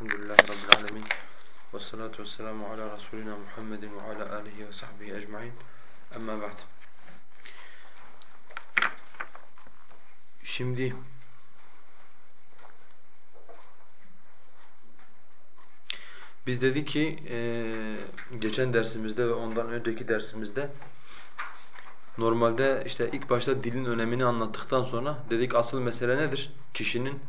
Elhamdülillahi Rabbil alemin. Ve salatu ve selamu ala Resulina Muhammedin ve ala alihi ve sahbihi ecma'in. Amma ba'd. Şimdi biz dedik ki e, geçen dersimizde ve ondan önceki dersimizde normalde işte ilk başta dilin önemini anlattıktan sonra dedik asıl mesele nedir? Kişinin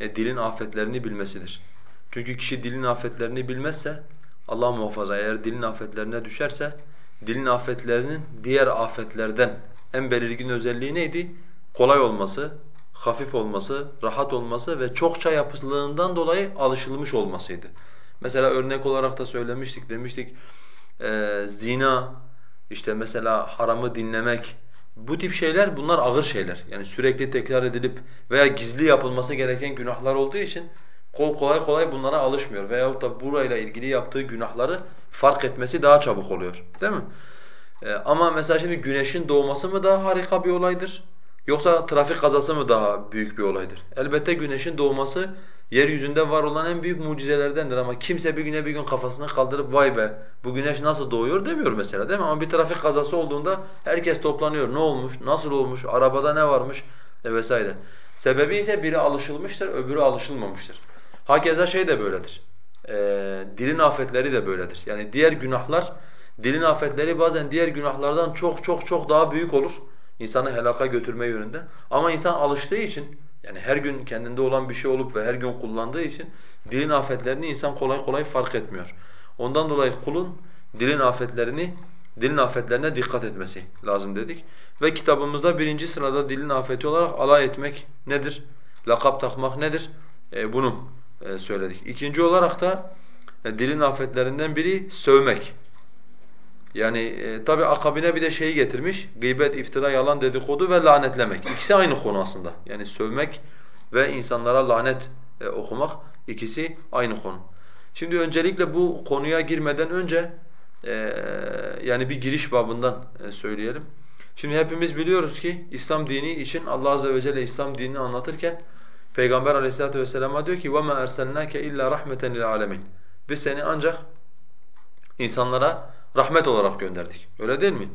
e, dilin afetlerini bilmesidir. Çünkü kişi dilin afetlerini bilmezse, Allah muhafaza eğer dilin afetlerine düşerse, dilin afetlerinin diğer afetlerden en belirgin özelliği neydi? Kolay olması, hafif olması, rahat olması ve çokça yapıldığından dolayı alışılmış olmasıydı. Mesela örnek olarak da söylemiştik, demiştik e, zina, işte mesela haramı dinlemek, bu tip şeyler bunlar ağır şeyler. Yani sürekli tekrar edilip veya gizli yapılması gereken günahlar olduğu için kolay kolay bunlara alışmıyor. Veyahut da burayla ilgili yaptığı günahları fark etmesi daha çabuk oluyor. Değil mi? Ee, ama mesela şimdi güneşin doğması mı daha harika bir olaydır? Yoksa trafik kazası mı daha büyük bir olaydır? Elbette güneşin doğması yeryüzünde var olan en büyük mucizelerdendir ama kimse bir güne bir gün kafasını kaldırıp vay be bu güneş nasıl doğuyor demiyor mesela değil mi? Ama bir trafik kazası olduğunda herkes toplanıyor. Ne olmuş, nasıl olmuş, arabada ne varmış e vesaire. Sebebi ise biri alışılmıştır, öbürü alışılmamıştır. Hakeza şey de böyledir. E, dilin afetleri de böyledir. Yani diğer günahlar, dilin afetleri bazen diğer günahlardan çok çok çok daha büyük olur. İnsanı helaka götürme yönünde. Ama insan alıştığı için yani her gün kendinde olan bir şey olup ve her gün kullandığı için dilin afetlerini insan kolay kolay fark etmiyor. Ondan dolayı kulun dilin afetlerini, dilin afetlerine dikkat etmesi lazım dedik. Ve kitabımızda birinci sırada dilin afeti olarak alay etmek nedir? Lakap takmak nedir? E, bunu söyledik. İkinci olarak da e, dilin afetlerinden biri sövmek. Yani e, tabi akabine bir de şeyi getirmiş. Gıybet, iftira, yalan, dedikodu ve lanetlemek. İkisi aynı konu aslında. Yani sövmek ve insanlara lanet e, okumak ikisi aynı konu. Şimdi öncelikle bu konuya girmeden önce e, yani bir giriş babından e, söyleyelim. Şimdi hepimiz biliyoruz ki İslam dini için Allah azze ve celle İslam dinini anlatırken Peygamber Aleyhissalatu vesselam'a diyor ki: "Vema erselnake illa rahmeten lil alamin." Biz seni ancak insanlara rahmet olarak gönderdik. Öyle değil mi?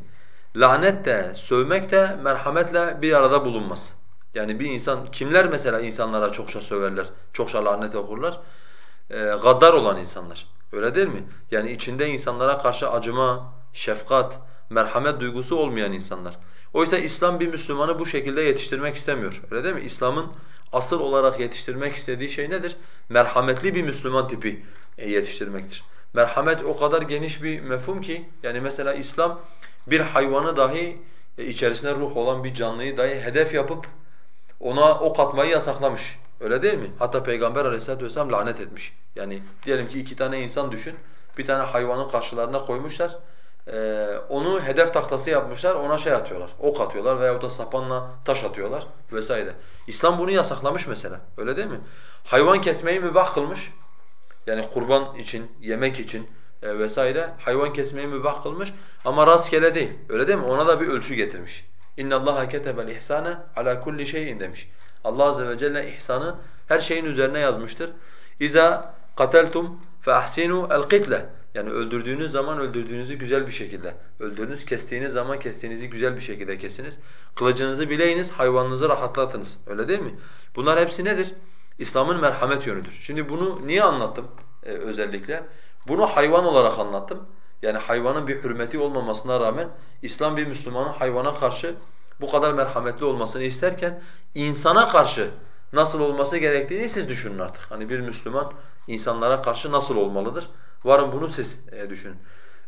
Lanet de, sövmek de merhametle bir arada bulunmaz. Yani bir insan kimler mesela insanlara çokça söverler, çokça lanet okurlar? E, gaddar olan insanlar. Öyle değil mi? Yani içinde insanlara karşı acıma, şefkat, merhamet duygusu olmayan insanlar. Oysa İslam bir Müslümanı bu şekilde yetiştirmek istemiyor. Öyle değil mi? İslam'ın asıl olarak yetiştirmek istediği şey nedir? Merhametli bir Müslüman tipi e, yetiştirmektir. Merhamet o kadar geniş bir mefhum ki yani mesela İslam bir hayvanı dahi e, içerisinde ruh olan bir canlıyı dahi hedef yapıp ona ok atmayı yasaklamış. Öyle değil mi? Hatta Peygamber Aleyhisselatü vesselam lanet etmiş. Yani diyelim ki iki tane insan düşün. Bir tane hayvanın karşılarına koymuşlar. Ee, onu hedef tahtası yapmışlar, ona şey atıyorlar, ok atıyorlar veyahut da sapanla taş atıyorlar vesaire. İslam bunu yasaklamış mesela, öyle değil mi? Hayvan kesmeyi mübah kılmış. Yani kurban için, yemek için e, vesaire hayvan kesmeyi mübah kılmış ama rastgele değil. Öyle değil mi? Ona da bir ölçü getirmiş. İnna Allaha ketebel ihsane ala kulli şeyin demiş. Allah azze ve celle ihsanı her şeyin üzerine yazmıştır. Fe ahsinu el kitle. Yani öldürdüğünüz zaman öldürdüğünüzü güzel bir şekilde öldürünüz. Kestiğiniz zaman kestiğinizi güzel bir şekilde kesiniz. Kılıcınızı bileyiniz, hayvanınızı rahatlatınız. Öyle değil mi? Bunlar hepsi nedir? İslam'ın merhamet yönüdür. Şimdi bunu niye anlattım e, özellikle? Bunu hayvan olarak anlattım. Yani hayvanın bir hürmeti olmamasına rağmen İslam bir Müslümanın hayvana karşı bu kadar merhametli olmasını isterken insana karşı nasıl olması gerektiğini siz düşünün artık. Hani bir Müslüman insanlara karşı nasıl olmalıdır? Varın bunu siz e, düşünün.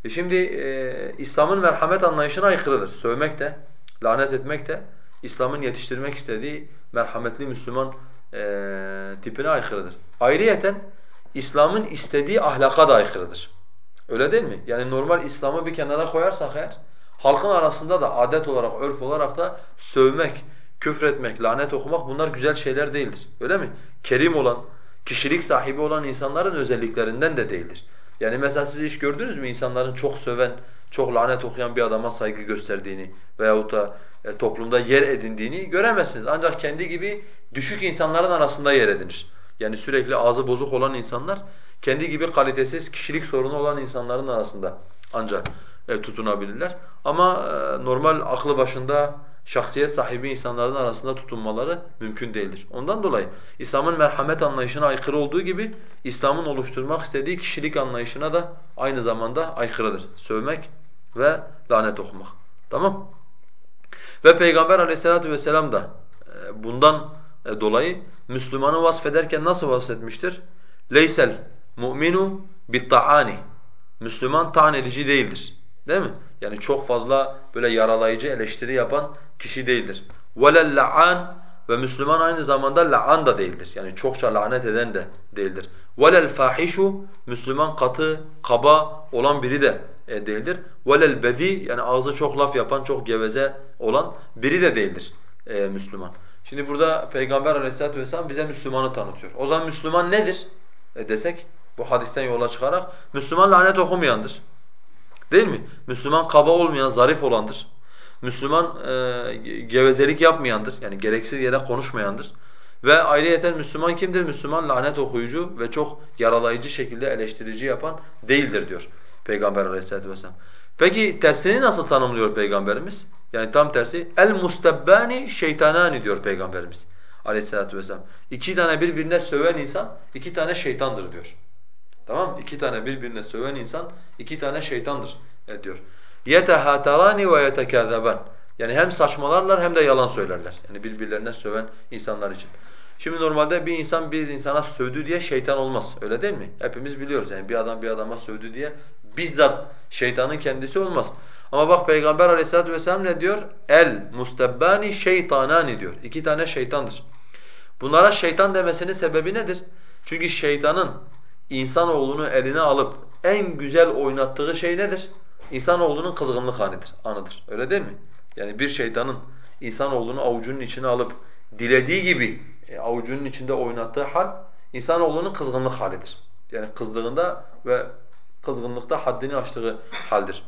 E şimdi e, İslam'ın merhamet anlayışına aykırıdır. Sövmek de, lanet etmek de İslam'ın yetiştirmek istediği merhametli Müslüman e, tipine aykırıdır. Ayrıyeten İslam'ın istediği ahlaka da aykırıdır. Öyle değil mi? Yani normal İslam'ı bir kenara koyarsak eğer, halkın arasında da adet olarak, örf olarak da sövmek, küfretmek, lanet okumak bunlar güzel şeyler değildir. Öyle mi? Kerim olan, kişilik sahibi olan insanların özelliklerinden de değildir. Yani mesela siz hiç gördünüz mü insanların çok söven, çok lanet okuyan bir adama saygı gösterdiğini veyahut da e, toplumda yer edindiğini göremezsiniz. Ancak kendi gibi düşük insanların arasında yer edinir. Yani sürekli ağzı bozuk olan insanlar kendi gibi kalitesiz kişilik sorunu olan insanların arasında ancak e, tutunabilirler. Ama e, normal aklı başında şahsiyet sahibi insanların arasında tutunmaları mümkün değildir. Ondan dolayı İslam'ın merhamet anlayışına aykırı olduğu gibi İslam'ın oluşturmak istediği kişilik anlayışına da aynı zamanda aykırıdır. Sövmek ve lanet okumak. Tamam? Ve Peygamber aleyhissalatu vesselam da e, bundan e, dolayı Müslümanı vasfederken nasıl vasfetmiştir? Leysel mu'minu bitta'ani. Müslüman taan edici değildir. Değil mi? Yani çok fazla böyle yaralayıcı eleştiri yapan kişi değildir. وَلَا la'an ve Müslüman aynı zamanda la'an da değildir. Yani çokça lanet eden de değildir. وَلَا الْفَاحِشُ Müslüman katı, kaba olan biri de e, değildir. وَلَا الْبَذ۪ي yani ağzı çok laf yapan, çok geveze olan biri de değildir e, Müslüman. Şimdi burada Peygamber aleyhissalatu vesselam bize Müslümanı tanıtıyor. O zaman Müslüman nedir e, desek bu hadisten yola çıkarak Müslüman lanet okumayandır. Değil mi? Müslüman kaba olmayan, zarif olandır. Müslüman e, gevezelik yapmayandır. Yani gereksiz yere konuşmayandır. Ve ayrıyeten Müslüman kimdir? Müslüman lanet okuyucu ve çok yaralayıcı şekilde eleştirici yapan değildir diyor Peygamber aleyhissalatu vesselam. Peki tersini nasıl tanımlıyor Peygamberimiz? Yani tam tersi el mustabbani şeytanani diyor Peygamberimiz aleyhissalatu vesselam. İki tane birbirine söven insan iki tane şeytandır diyor. Tamam mı? İki tane birbirine söven insan iki tane şeytandır e, diyor. يَتَهَاتَرَانِ وَيَتَكَذَّبَانِ Yani hem saçmalarlar hem de yalan söylerler. Yani birbirlerine söven insanlar için. Şimdi normalde bir insan bir insana sövdü diye şeytan olmaz. Öyle değil mi? Hepimiz biliyoruz yani bir adam bir adama sövdü diye bizzat şeytanın kendisi olmaz. Ama bak Peygamber aleyhissalatu vesselam ne diyor? El mustebbani şeytanani diyor. İki tane şeytandır. Bunlara şeytan demesinin sebebi nedir? Çünkü şeytanın insanoğlunu eline alıp en güzel oynattığı şey nedir? İnsanoğlunun kızgınlık hanidir, anıdır. Öyle değil mi? Yani bir şeytanın insanoğlunu avucunun içine alıp dilediği gibi e, avucunun içinde oynattığı hal insanoğlunun kızgınlık halidir. Yani kızdığında ve kızgınlıkta haddini aştığı haldir.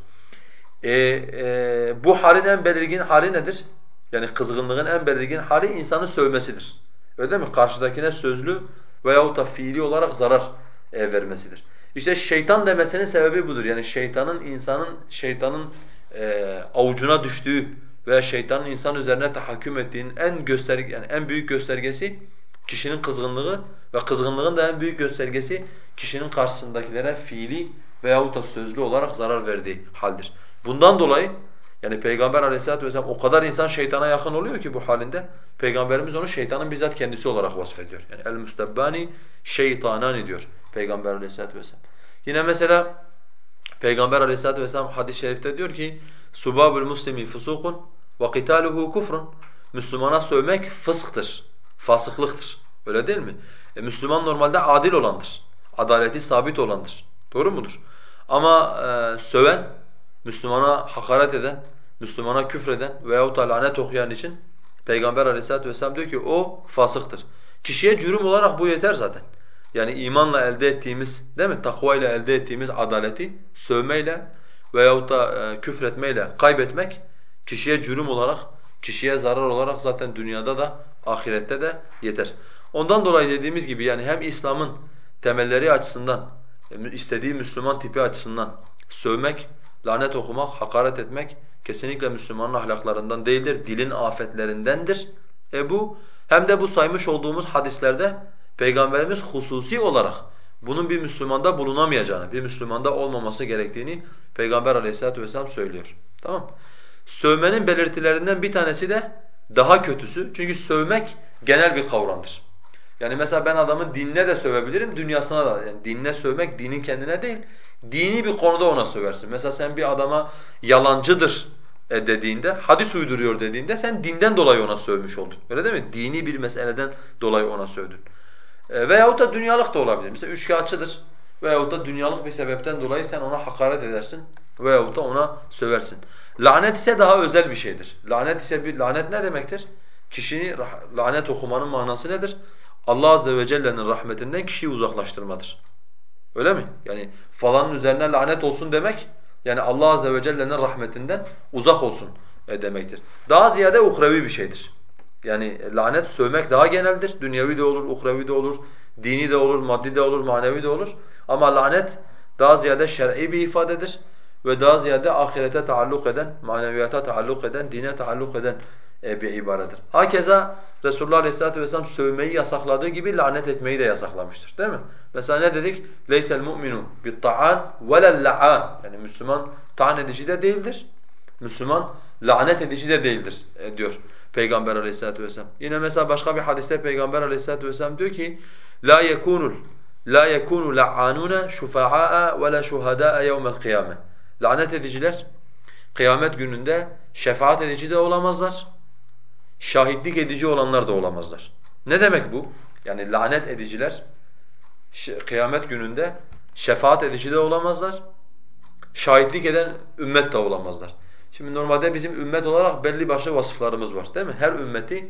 E, e, bu halin en belirgin hali nedir? Yani kızgınlığın en belirgin hali insanı sövmesidir. Öyle değil mi? Karşıdakine sözlü veyahut da fiili olarak zarar e, vermesidir. İşte şeytan demesinin sebebi budur. Yani şeytanın insanın şeytanın e, avucuna düştüğü veya şeytanın insan üzerine tahakküm ettiğinin en gösterge yani en büyük göstergesi kişinin kızgınlığı ve kızgınlığın da en büyük göstergesi kişinin karşısındakilere fiili veyahut da sözlü olarak zarar verdiği haldir. Bundan dolayı yani Peygamber aleyhissalatu vesselam o kadar insan şeytana yakın oluyor ki bu halinde Peygamberimiz onu şeytanın bizzat kendisi olarak vasfediyor. Yani el-müstebbani şeytanani diyor Peygamber aleyhissalatu vesselam. Yine mesela Peygamber aleyhissalatu vesselam hadis-i şerifte diyor ki subabul muslimi fusukun ve qitaluhu kufrun. Müslümana sövmek fısktır, fasıklıktır. Öyle değil mi? E, Müslüman normalde adil olandır. Adaleti sabit olandır. Doğru mudur? Ama e, söven, Müslümana hakaret eden, Müslümana küfreden veyahut da lanet okuyan için Peygamber aleyhissalatu vesselam diyor ki o fasıktır. Kişiye cürüm olarak bu yeter zaten. Yani imanla elde ettiğimiz, değil mi? Takva ile elde ettiğimiz adaleti sövmeyle veyahut da e, küfretmeyle kaybetmek kişiye cürüm olarak, kişiye zarar olarak zaten dünyada da ahirette de yeter. Ondan dolayı dediğimiz gibi yani hem İslam'ın temelleri açısından, istediği Müslüman tipi açısından sövmek, lanet okumak, hakaret etmek kesinlikle Müslümanın ahlaklarından değildir, dilin afetlerindendir. E bu hem de bu saymış olduğumuz hadislerde Peygamberimiz hususi olarak bunun bir Müslümanda bulunamayacağını, bir Müslümanda olmaması gerektiğini Peygamber aleyhissalatu vesselam söylüyor. Tamam Sövmenin belirtilerinden bir tanesi de daha kötüsü. Çünkü sövmek genel bir kavramdır. Yani mesela ben adamın dinine de sövebilirim, dünyasına da. Yani dinine sövmek dinin kendine değil, dini bir konuda ona söversin. Mesela sen bir adama yalancıdır e, dediğinde, hadis uyduruyor dediğinde sen dinden dolayı ona sövmüş oldun. Öyle değil mi? Dini bir meseleden dolayı ona sövdün. E, veyahut da dünyalık da olabilir. Mesela üçkağıtçıdır veyahut da dünyalık bir sebepten dolayı sen ona hakaret edersin veyahut da ona söversin. Lanet ise daha özel bir şeydir. Lanet ise bir lanet ne demektir? Kişini lanet okumanın manası nedir? Allah azze ve celle'nin rahmetinden kişiyi uzaklaştırmadır. Öyle mi? Yani falanın üzerine lanet olsun demek yani Allah azze ve celle'nin rahmetinden uzak olsun e, demektir. Daha ziyade uhrevi bir şeydir. Yani lanet sövmek daha geneldir. Dünyevi de olur, uhrevi de olur, dini de olur, maddi de olur, manevi de olur. Ama lanet daha ziyade şer'i bir ifadedir ve daha ziyade ahirete taalluk eden, maneviyata taalluk eden, dine taalluk eden e, bir ibaredir. Hakeza Resulullah Aleyhisselatü Vesselam sövmeyi yasakladığı gibi lanet etmeyi de yasaklamıştır. Değil mi? Mesela ne dedik? لَيْسَ الْمُؤْمِنُ بِالطَّعَانِ وَلَا اللَّعَانِ Yani Müslüman taan edici de değildir. Müslüman lanet edici de değildir e, diyor Peygamber Aleyhisselatü vesselam. Yine mesela başka bir hadiste Peygamber Aleyhisselatü vesselam diyor ki la yekunul la yekunu la'anuna şufa'a ve la şuhada'a yevmel kıyame. Lanet ediciler kıyamet gününde şefaat edici de olamazlar. Şahitlik edici olanlar da olamazlar. Ne demek bu? Yani lanet ediciler kıyamet gününde şefaat edici de olamazlar. Şahitlik eden ümmet de olamazlar. Şimdi normalde bizim ümmet olarak belli başlı vasıflarımız var değil mi? Her ümmeti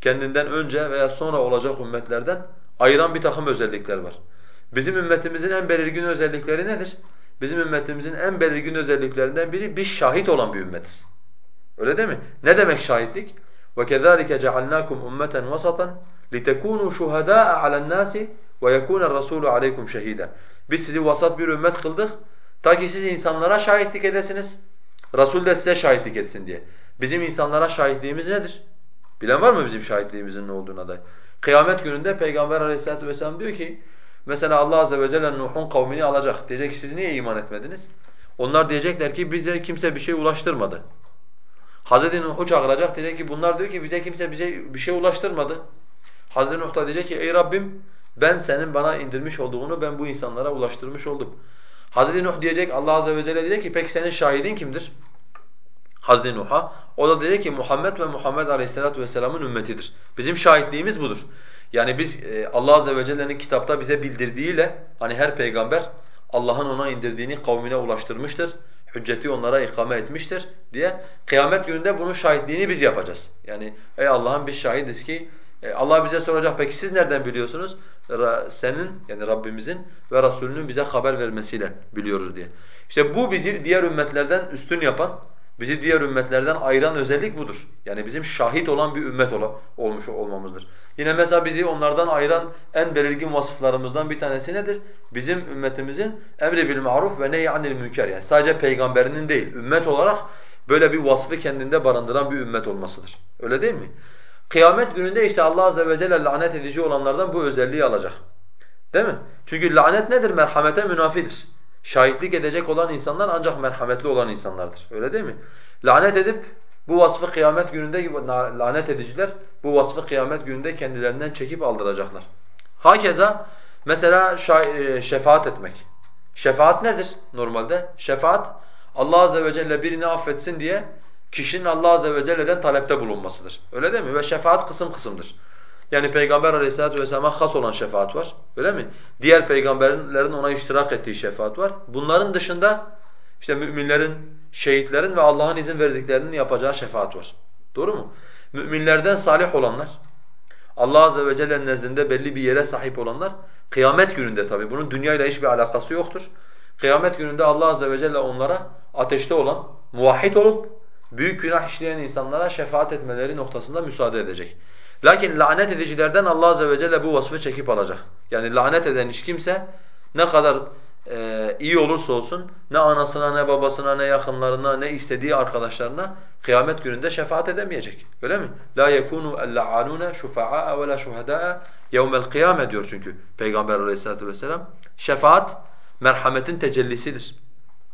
kendinden önce veya sonra olacak ümmetlerden ayıran bir takım özellikler var. Bizim ümmetimizin en belirgin özellikleri nedir? Bizim ümmetimizin en belirgin özelliklerinden biri biz şahit olan bir ümmetiz. Öyle değil mi? Ne demek şahitlik? وَكَذَٰلِكَ جَعَلْنَاكُمْ اُمَّةً وَسَطًا لِتَكُونُوا شُهَدَاءَ عَلَى النَّاسِ وَيَكُونَ الرَّسُولُ عَلَيْكُمْ شَهِيدًا Biz sizi vasat bir ümmet kıldık ta ki siz insanlara şahitlik edesiniz. Resul de size şahitlik etsin diye. Bizim insanlara şahitliğimiz nedir? Bilen var mı bizim şahitliğimizin ne olduğuna dair? Kıyamet gününde Peygamber aleyhissalatu vesselam diyor ki, mesela Allah azze ve celle Nuh'un kavmini alacak. Diyecek siz niye iman etmediniz? Onlar diyecekler ki bize kimse bir şey ulaştırmadı. Hazreti Nuh'u çağıracak diyecek ki bunlar diyor ki bize kimse bize bir şey ulaştırmadı. Hazreti Nuh da diyecek ki ey Rabbim ben senin bana indirmiş olduğunu ben bu insanlara ulaştırmış oldum. Hazreti Nuh diyecek Allah azze ve celle diyecek ki peki senin şahidin kimdir? Hazreti Nuh'a. O da diyecek ki Muhammed ve Muhammed Aleyhisselatü vesselam'ın ümmetidir. Bizim şahitliğimiz budur. Yani biz e, Allah azze ve celle'nin kitapta bize bildirdiğiyle hani her peygamber Allah'ın ona indirdiğini kavmine ulaştırmıştır. Hücceti onlara ikame etmiştir diye kıyamet gününde bunun şahitliğini biz yapacağız. Yani ey Allah'ın biz şahidiz ki e, Allah bize soracak peki siz nereden biliyorsunuz? Senin yani Rabbimizin ve Resulünün bize haber vermesiyle biliyoruz diye. İşte bu bizi diğer ümmetlerden üstün yapan, bizi diğer ümmetlerden ayıran özellik budur. Yani bizim şahit olan bir ümmet ola, olmuş olmamızdır. Yine mesela bizi onlardan ayıran en belirgin vasıflarımızdan bir tanesi nedir? Bizim ümmetimizin emri bil maruf ve nehy anil münker yani sadece peygamberinin değil, ümmet olarak böyle bir vasfı kendinde barındıran bir ümmet olmasıdır. Öyle değil mi? Kıyamet gününde işte Allah azze ve celle lanet edici olanlardan bu özelliği alacak. Değil mi? Çünkü lanet nedir? Merhamete münafidir. Şahitlik edecek olan insanlar ancak merhametli olan insanlardır. Öyle değil mi? Lanet edip bu vasfı kıyamet gününde lanet ediciler bu vasfı kıyamet gününde kendilerinden çekip aldıracaklar. Hakeza mesela e, şefaat etmek. Şefaat nedir normalde? Şefaat Allah azze ve celle birini affetsin diye kişinin Allah azze ve celle'den talepte bulunmasıdır. Öyle değil mi? Ve şefaat kısım kısımdır. Yani Peygamber aleyhissalatu vesselam'a has olan şefaat var. Öyle mi? Diğer peygamberlerin ona iştirak ettiği şefaat var. Bunların dışında işte müminlerin, şehitlerin ve Allah'ın izin verdiklerinin yapacağı şefaat var. Doğru mu? Müminlerden salih olanlar, Allah azze ve celle'nin nezdinde belli bir yere sahip olanlar kıyamet gününde tabi bunun dünyayla hiçbir alakası yoktur. Kıyamet gününde Allah azze ve celle onlara ateşte olan, muvahhid olup büyük günah işleyen insanlara şefaat etmeleri noktasında müsaade edecek. Lakin lanet edicilerden Allah azze ve celle bu vasfı çekip alacak. Yani lanet eden hiç kimse ne kadar e, iyi olursa olsun ne anasına ne babasına ne yakınlarına ne istediği arkadaşlarına kıyamet gününde şefaat edemeyecek. Öyle mi? La yekunu el-la'anun şufa'a ve la şuhada'a yevmel kıyame diyor çünkü Peygamber Aleyhissalatu vesselam. Şefaat merhametin tecellisidir.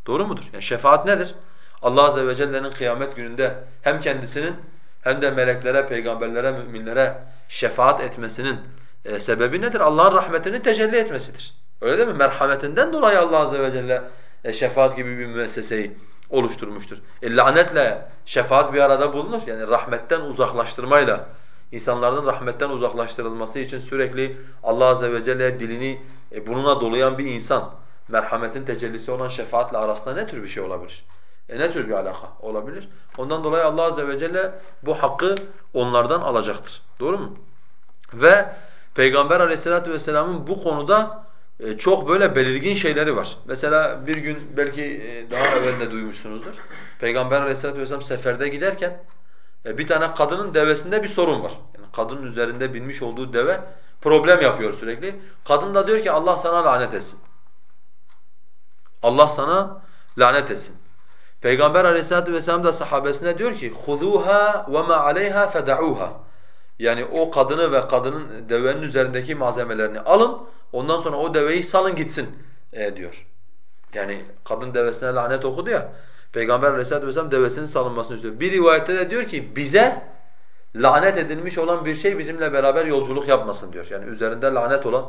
Doğru mudur? Yani şefaat nedir? Allah azze ve celle'nin kıyamet gününde hem kendisinin hem de meleklere, peygamberlere, müminlere şefaat etmesinin e, sebebi nedir? Allah'ın rahmetini tecelli etmesidir. Öyle değil mi? Merhametinden dolayı Allah azze ve celle e, şefaat gibi bir müesseseyi oluşturmuştur. E, lanetle şefaat bir arada bulunur. Yani rahmetten uzaklaştırmayla insanların rahmetten uzaklaştırılması için sürekli Allah azze ve celle dilini e, bununla dolayan bir insan merhametin tecellisi olan şefaatle arasında ne tür bir şey olabilir? E ne tür bir alaka olabilir? Ondan dolayı Allah azze ve celle bu hakkı onlardan alacaktır. Doğru mu? Ve Peygamber aleyhissalatu vesselamın bu konuda e, çok böyle belirgin şeyleri var. Mesela bir gün belki e, daha evvel de duymuşsunuzdur. Peygamber aleyhissalatu vesselam seferde giderken E, bir tane kadının devesinde bir sorun var. Yani kadının üzerinde binmiş olduğu deve problem yapıyor sürekli. Kadın da diyor ki Allah sana lanet etsin. Allah sana lanet etsin. Peygamber Aleyhissalatu vesselam da sahabesine diyor ki: "Huzuha ve ma aleyha fedauha." Yani o kadını ve kadının devenin üzerindeki malzemelerini alın, ondan sonra o deveyi salın gitsin e, diyor. Yani kadın devesine lanet okudu ya. Peygamber Aleyhissalatu vesselam devesinin salınmasını istiyor. Bir rivayette de diyor ki bize lanet edilmiş olan bir şey bizimle beraber yolculuk yapmasın diyor. Yani üzerinde lanet olan,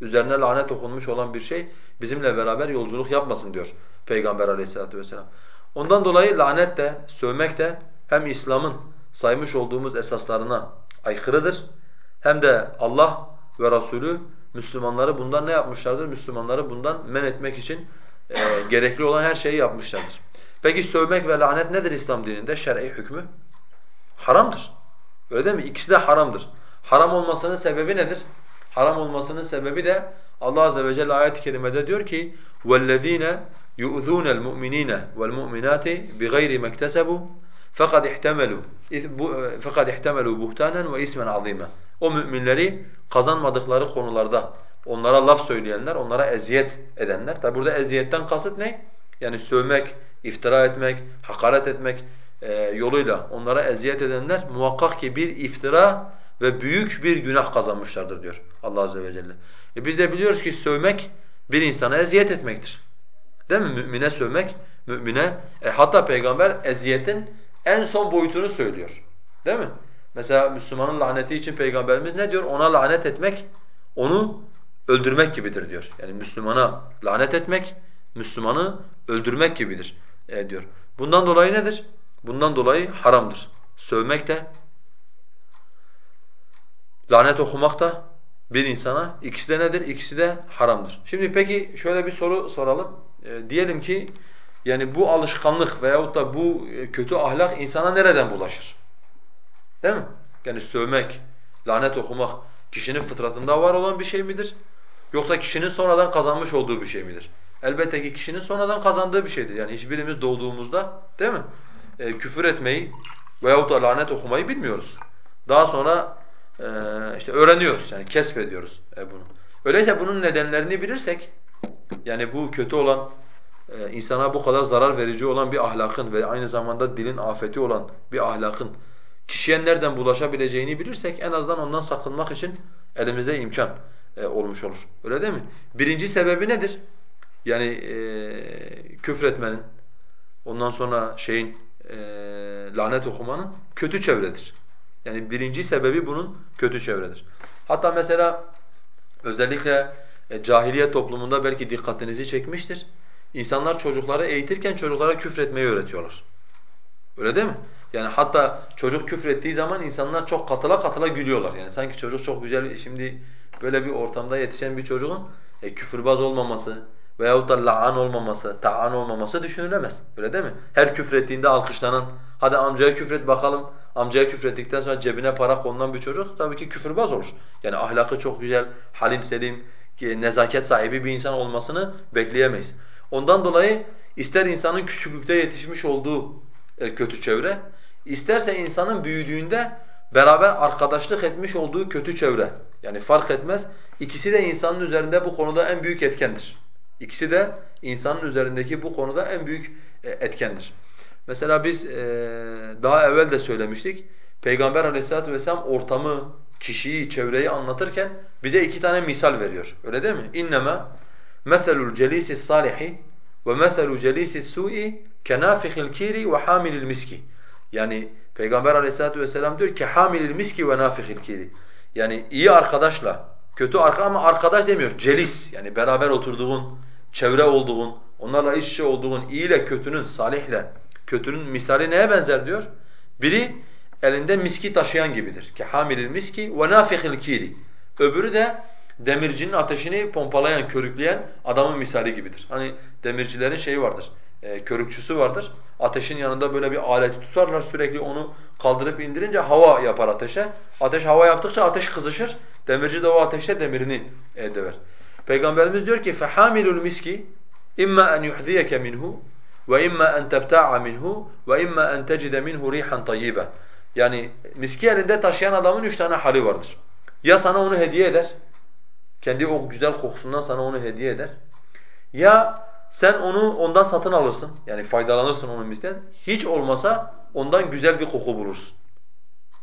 üzerine lanet okunmuş olan bir şey bizimle beraber yolculuk yapmasın diyor Peygamber Aleyhissalatu vesselam. Ondan dolayı lanet de, sövmek de hem İslam'ın saymış olduğumuz esaslarına aykırıdır hem de Allah ve Rasulü Müslümanları bundan ne yapmışlardır? Müslümanları bundan men etmek için e, gerekli olan her şeyi yapmışlardır. Peki sövmek ve lanet nedir İslam dininde? Şer'i hükmü haramdır. Öyle değil mi? İkisi de haramdır. Haram olmasının sebebi nedir? Haram olmasının sebebi de Allah azze ve celle ayet-i kerimede diyor ki: "Vellezine يُؤْذُونَ الْمُؤْمِنِينَ وَالْمُؤْمِنَاتِ بِغَيْرِ مَكْتَسَبُوا فَقَدْ اِحْتَمَلُوا فَقَدْ اِحْتَمَلُوا بُهْتَانًا وَاِسْمًا عَظِيمًا O müminleri kazanmadıkları konularda onlara laf söyleyenler, onlara eziyet edenler. Tabi burada eziyetten kasıt ne? Yani sövmek, iftira etmek, hakaret etmek e, yoluyla onlara eziyet edenler muhakkak ki bir iftira ve büyük bir günah kazanmışlardır diyor Allah azze ve celle. E biz de biliyoruz ki sövmek bir insana eziyet etmektir. Değil mi? Mümine sövmek, mümine e, hatta peygamber eziyetin en son boyutunu söylüyor. Değil mi? Mesela Müslümanın laneti için peygamberimiz ne diyor? Ona lanet etmek onu öldürmek gibidir diyor. Yani Müslümana lanet etmek Müslümanı öldürmek gibidir e, diyor. Bundan dolayı nedir? Bundan dolayı haramdır. Sövmek de lanet okumak da bir insana ikisi de nedir? İkisi de haramdır. Şimdi peki şöyle bir soru soralım. E, diyelim ki yani bu alışkanlık veyahut da bu e, kötü ahlak insana nereden bulaşır? Değil mi? Yani sövmek, lanet okumak kişinin fıtratında var olan bir şey midir? Yoksa kişinin sonradan kazanmış olduğu bir şey midir? Elbette ki kişinin sonradan kazandığı bir şeydir. Yani hiçbirimiz doğduğumuzda değil mi? E, küfür etmeyi veyahut da lanet okumayı bilmiyoruz. Daha sonra e, işte öğreniyoruz yani kesbediyoruz e, bunu. Öyleyse bunun nedenlerini bilirsek yani bu kötü olan e, insana bu kadar zarar verici olan bir ahlakın ve aynı zamanda dilin afeti olan bir ahlakın kişiye nereden bulaşabileceğini bilirsek en azından ondan sakınmak için elimizde imkan e, olmuş olur. Öyle değil mi? Birinci sebebi nedir? Yani e, küfretmenin, ondan sonra şeyin e, lanet okumanın kötü çevredir. Yani birinci sebebi bunun kötü çevredir. Hatta mesela özellikle e, cahiliye toplumunda belki dikkatinizi çekmiştir. İnsanlar çocukları eğitirken çocuklara küfretmeyi öğretiyorlar. Öyle değil mi? Yani hatta çocuk küfrettiği zaman insanlar çok katıla katıla gülüyorlar. Yani sanki çocuk çok güzel, şimdi böyle bir ortamda yetişen bir çocuğun e, küfürbaz olmaması veyahut da la'an olmaması, ta'an olmaması düşünülemez. Öyle değil mi? Her küfrettiğinde alkışlanan, hadi amcaya küfret bakalım, amcaya küfrettikten sonra cebine para konulan bir çocuk tabii ki küfürbaz olur. Yani ahlakı çok güzel, halim selim, nezaket sahibi bir insan olmasını bekleyemeyiz. Ondan dolayı ister insanın küçüklükte yetişmiş olduğu e, kötü çevre, isterse insanın büyüdüğünde beraber arkadaşlık etmiş olduğu kötü çevre. Yani fark etmez. İkisi de insanın üzerinde bu konuda en büyük etkendir. İkisi de insanın üzerindeki bu konuda en büyük e, etkendir. Mesela biz e, daha evvel de söylemiştik. Peygamber aleyhissalatu vesselam ortamı, kişiyi, çevreyi anlatırken bize iki tane misal veriyor. Öyle değil mi? İnneme meselul celisi salihi ve meselu celisi su'i kenafihil kiri ve hamilil miski. Yani Peygamber aleyhissalatu vesselam diyor ki hamilil miski ve nafihil kiri. Yani iyi arkadaşla, kötü arka ama arkadaş demiyor, celis yani beraber oturduğun, çevre olduğun, onlarla iş içe olduğun iyi ile kötünün, salihle kötünün misali neye benzer diyor? Biri elinde miski taşıyan gibidir. Ki hamilil miski ve nafihil kiri. Öbürü de demircinin ateşini pompalayan, körükleyen adamın misali gibidir. Hani demircilerin şeyi vardır, e, körükçüsü vardır. Ateşin yanında böyle bir aleti tutarlar sürekli onu kaldırıp indirince hava yapar ateşe. Ateş hava yaptıkça ateş kızışır. Demirci de o ateşte demirini e, döver. Peygamberimiz diyor ki فَحَامِلُ الْمِسْكِ اِمَّا اَنْ يُحْذِيَكَ مِنْهُ وَاِمَّا اَنْ تَبْتَاعَ مِنْهُ وَاِمَّا اَنْ تَجِدَ مِنْهُ رِيحًا طَيِّبًا yani miski elinde taşıyan adamın üç tane hali vardır. Ya sana onu hediye eder, kendi o güzel kokusundan sana onu hediye eder. Ya sen onu ondan satın alırsın, yani faydalanırsın onun miskten. Hiç olmasa ondan güzel bir koku bulursun.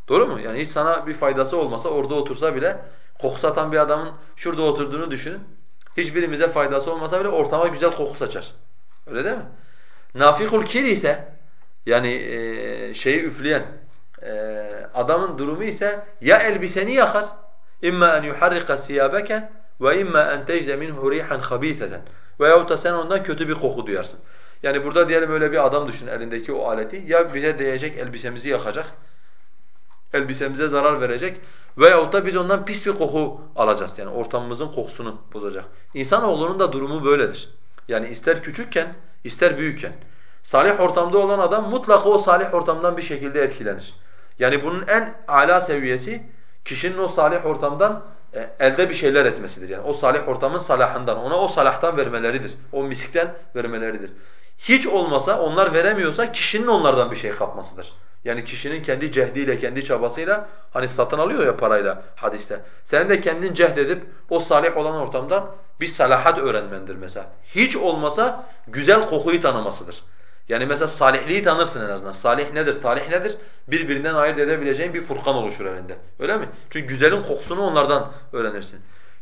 Doğru mu? Yani hiç sana bir faydası olmasa orada otursa bile koku satan bir adamın şurada oturduğunu düşünün. Hiçbirimize faydası olmasa bile ortama güzel koku saçar. Öyle değil mi? Nafikul kir ise yani şeyi üfleyen e, adamın durumu ise ya elbiseni yakar imma en yuharrika siyabeke ve imma en tecde minhu rihan habitheten veyahut sen ondan kötü bir koku duyarsın. Yani burada diyelim öyle bir adam düşün elindeki o aleti ya bize değecek elbisemizi yakacak elbisemize zarar verecek veyahut da biz ondan pis bir koku alacağız. Yani ortamımızın kokusunu bozacak. İnsanoğlunun da durumu böyledir. Yani ister küçükken ister büyükken. Salih ortamda olan adam mutlaka o salih ortamdan bir şekilde etkilenir. Yani bunun en ala seviyesi kişinin o salih ortamdan e, elde bir şeyler etmesidir. Yani o salih ortamın salahından, ona o salahtan vermeleridir. O miskten vermeleridir. Hiç olmasa onlar veremiyorsa kişinin onlardan bir şey kapmasıdır. Yani kişinin kendi cehdiyle, kendi çabasıyla hani satın alıyor ya parayla hadiste. Sen de kendin cehd edip o salih olan ortamdan bir salahat öğrenmendir mesela. Hiç olmasa güzel kokuyu tanımasıdır. Yani mesela salihliği tanırsın en azından. Salih nedir, talih nedir? Birbirinden ayırt edebileceğin bir furkan oluşur elinde. Öyle mi? Çünkü güzelin kokusunu onlardan öğrenirsin.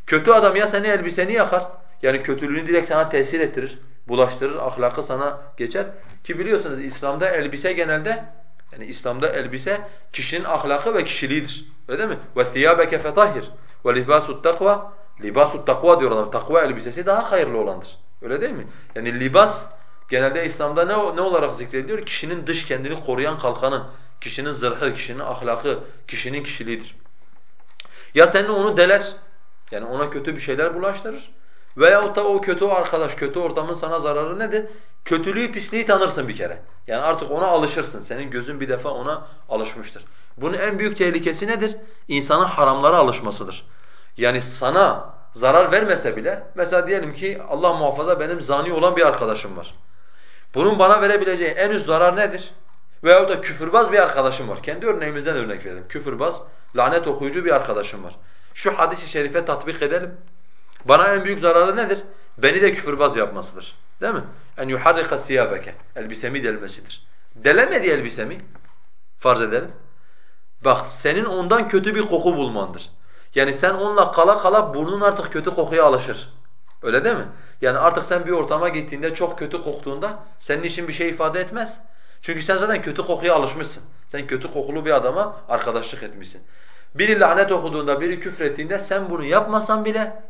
Kötü adam ya seni elbiseni yakar. Yani kötülüğünü direkt sana tesir ettirir, bulaştırır, ahlakı sana geçer. Ki biliyorsunuz İslam'da elbise genelde yani İslam'da elbise kişinin ahlakı ve kişiliğidir. Öyle değil mi? Ve thiyabeke fetahhir ve libasut takva takva diyorlar. Takva elbisesi daha hayırlı olandır. Öyle değil mi? Yani libas genelde İslam'da ne ne olarak zikrediliyor? Kişinin dış kendini koruyan kalkanı, kişinin zırhı, kişinin ahlakı, kişinin kişiliğidir. Ya senin onu deler, yani ona kötü bir şeyler bulaştırır. Veyahut da o kötü arkadaş, kötü ortamın sana zararı nedir? Kötülüğü, pisliği tanırsın bir kere. Yani artık ona alışırsın. Senin gözün bir defa ona alışmıştır. Bunun en büyük tehlikesi nedir? İnsanın haramlara alışmasıdır. Yani sana zarar vermese bile, mesela diyelim ki Allah muhafaza benim zani olan bir arkadaşım var. Bunun bana verebileceği en üst zarar nedir? Veyahut da küfürbaz bir arkadaşım var. Kendi örneğimizden örnek verelim. Küfürbaz, lanet okuyucu bir arkadaşım var. Şu hadisi şerife tatbik edelim. Bana en büyük zararı nedir? Beni de küfürbaz yapmasıdır. Değil mi? En yuharrika siyabeke. Elbisemi delmesidir. Delemedi elbisemi. Farz edelim. Bak senin ondan kötü bir koku bulmandır. Yani sen onunla kala kala burnun artık kötü kokuya alışır. Öyle değil mi? Yani artık sen bir ortama gittiğinde çok kötü koktuğunda senin için bir şey ifade etmez. Çünkü sen zaten kötü kokuya alışmışsın. Sen kötü kokulu bir adama arkadaşlık etmişsin. Biri lanet okuduğunda, biri küfrettiğinde sen bunu yapmasan bile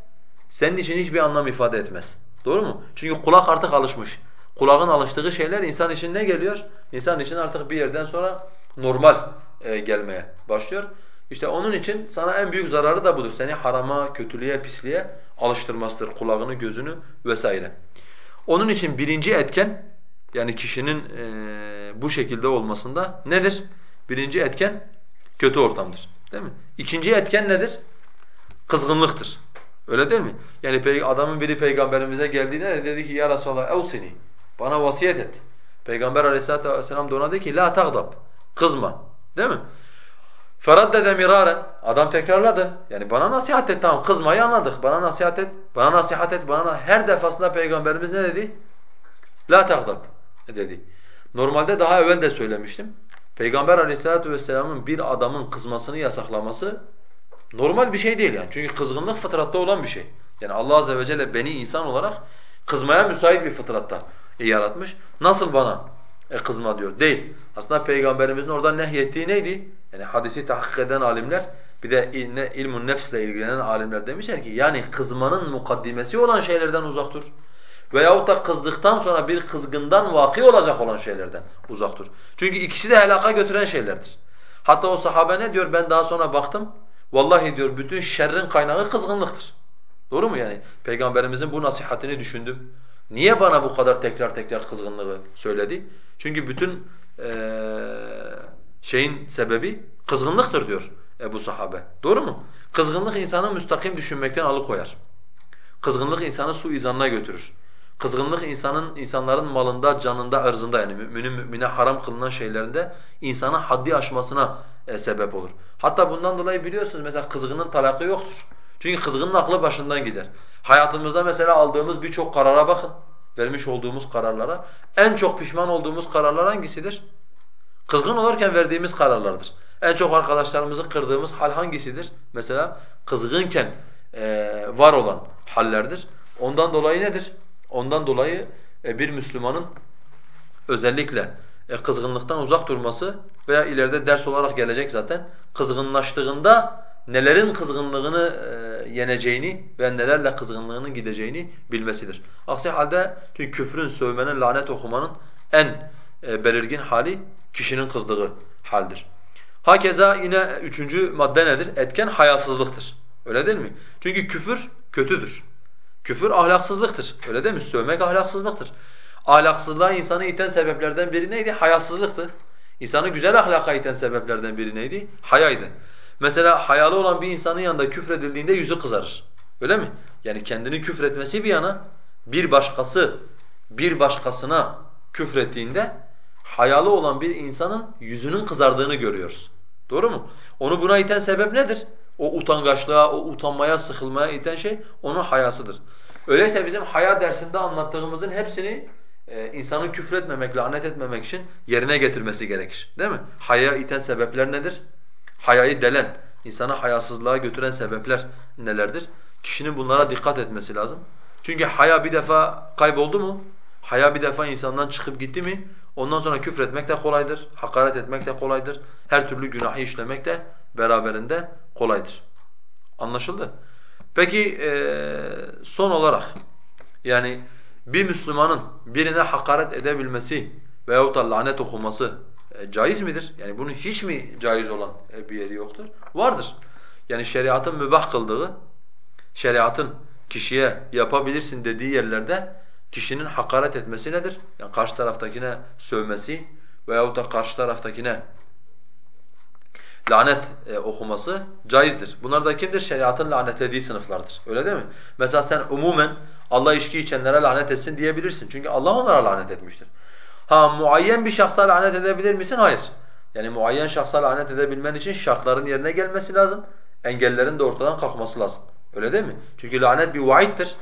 senin için hiçbir anlam ifade etmez. Doğru mu? Çünkü kulak artık alışmış. Kulağın alıştığı şeyler insan için ne geliyor? İnsan için artık bir yerden sonra normal e, gelmeye başlıyor. İşte onun için sana en büyük zararı da budur. Seni harama, kötülüğe, pisliğe alıştırmasıdır. Kulağını, gözünü vesaire. Onun için birinci etken yani kişinin e, bu şekilde olmasında nedir? Birinci etken kötü ortamdır. Değil mi? İkinci etken nedir? Kızgınlıktır. Öyle değil mi? Yani adamın biri peygamberimize geldiğinde dedi ki ya Resulallah evsini bana vasiyet et. Peygamber aleyhissalatu vesselam da ona dedi ki la tagdab kızma. Değil mi? Feraddede miraren adam tekrarladı. Yani bana nasihat et tamam kızmayı anladık. Bana nasihat et. Bana nasihat et. Bana her defasında peygamberimiz ne dedi? La tagdab dedi. Normalde daha evvel de söylemiştim. Peygamber aleyhissalatu vesselamın bir adamın kızmasını yasaklaması Normal bir şey değil yani. Çünkü kızgınlık fıtratta olan bir şey. Yani Allah azze ve celle beni insan olarak kızmaya müsait bir fıtratta yaratmış. Nasıl bana e, kızma diyor? Değil. Aslında peygamberimizin orada nehyettiği neydi? Yani hadisi tahkik eden alimler bir de il, ilmun nefsle ilgilenen alimler demişler ki yani kızmanın mukaddimesi olan şeylerden uzak dur. Veyahut da kızdıktan sonra bir kızgından vaki olacak olan şeylerden uzak dur. Çünkü ikisi de helaka götüren şeylerdir. Hatta o sahabe ne diyor? Ben daha sonra baktım. Vallahi diyor bütün şerrin kaynağı kızgınlıktır. Doğru mu yani? Peygamberimizin bu nasihatini düşündüm. Niye bana bu kadar tekrar tekrar kızgınlığı söyledi? Çünkü bütün ee, şeyin sebebi kızgınlıktır diyor Ebu Sahabe. Doğru mu? Kızgınlık insanı müstakim düşünmekten alıkoyar. Kızgınlık insanı su izanına götürür. Kızgınlık insanın insanların malında, canında, ırzında yani müminin mümine haram kılınan şeylerinde insana haddi aşmasına e, sebep olur. Hatta bundan dolayı biliyorsunuz mesela kızgının talakı yoktur. Çünkü kızgının aklı başından gider. Hayatımızda mesela aldığımız birçok karara bakın. Vermiş olduğumuz kararlara. En çok pişman olduğumuz kararlar hangisidir? Kızgın olurken verdiğimiz kararlardır. En çok arkadaşlarımızı kırdığımız hal hangisidir? Mesela kızgınken e, var olan hallerdir. Ondan dolayı nedir? Ondan dolayı e, bir Müslümanın özellikle e, kızgınlıktan uzak durması veya ileride ders olarak gelecek zaten kızgınlaştığında nelerin kızgınlığını e, yeneceğini ve nelerle kızgınlığının gideceğini bilmesidir. Aksi halde çünkü küfrün, sövmenin, lanet okumanın en e, belirgin hali kişinin kızdığı haldir. Hakeza yine üçüncü madde nedir? Etken hayasızlıktır. Öyle değil mi? Çünkü küfür kötüdür. Küfür ahlaksızlıktır. Öyle değil mi? Sövmek ahlaksızlıktır. Ahlaksızlığa insanı iten sebeplerden biri neydi? Hayasızlıktı. İnsanı güzel ahlaka iten sebeplerden biri neydi? Hayaydı. Mesela hayalı olan bir insanın yanında küfredildiğinde yüzü kızarır. Öyle mi? Yani kendini küfretmesi bir yana bir başkası bir başkasına küfrettiğinde hayalı olan bir insanın yüzünün kızardığını görüyoruz. Doğru mu? Onu buna iten sebep nedir? O utangaçlığa, o utanmaya, sıkılmaya iten şey onun hayasıdır. Öyleyse bizim haya dersinde anlattığımızın hepsini e, insanı küfretmemek, lanet etmemek için yerine getirmesi gerekir. Değil mi? Haya iten sebepler nedir? Hayayı delen, insana hayasızlığa götüren sebepler nelerdir? Kişinin bunlara dikkat etmesi lazım. Çünkü haya bir defa kayboldu mu, haya bir defa insandan çıkıp gitti mi, ondan sonra küfretmek de kolaydır, hakaret etmek de kolaydır, her türlü günahı işlemek de beraberinde kolaydır. Anlaşıldı? Peki son olarak yani bir Müslümanın birine hakaret edebilmesi veyahut da lanet okuması e, caiz midir? Yani bunun hiç mi caiz olan e, bir yeri yoktur? Vardır. Yani şeriatın mübah kıldığı, şeriatın kişiye yapabilirsin dediği yerlerde kişinin hakaret etmesi nedir? Yani karşı taraftakine sövmesi veyahut da karşı taraftakine lanet e, okuması caizdir. Bunlar da kimdir? Şeriatın lanetlediği sınıflardır. Öyle değil mi? Mesela sen umumen Allah içki içenlere lanet etsin diyebilirsin. Çünkü Allah onlara lanet etmiştir. Ha muayyen bir şahsa lanet edebilir misin? Hayır. Yani muayyen şahsa lanet edebilmen için şartların yerine gelmesi lazım. Engellerin de ortadan kalkması lazım. Öyle değil mi? Çünkü lanet bir vaiddir.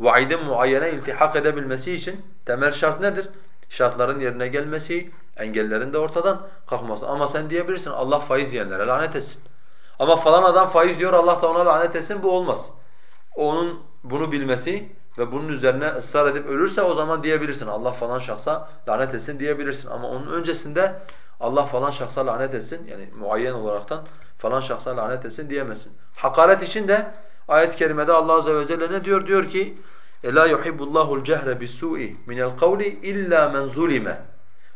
Vaidin muayyene iltihak edebilmesi için temel şart nedir? Şartların yerine gelmesi, engellerin de ortadan kalkması. Ama sen diyebilirsin Allah faiz yiyenlere lanet etsin. Ama falan adam faiz diyor Allah da ona lanet etsin bu olmaz. Onun bunu bilmesi ve bunun üzerine ısrar edip ölürse o zaman diyebilirsin Allah falan şahsa lanet etsin diyebilirsin. Ama onun öncesinde Allah falan şahsa lanet etsin yani muayyen olaraktan falan şahsa lanet etsin diyemezsin. Hakaret için de Ayet-i kerimede Allah azze ve celle ne diyor? Diyor ki: "La yuhibbullahul cehre bis-su'i minel kavli illa men zulime."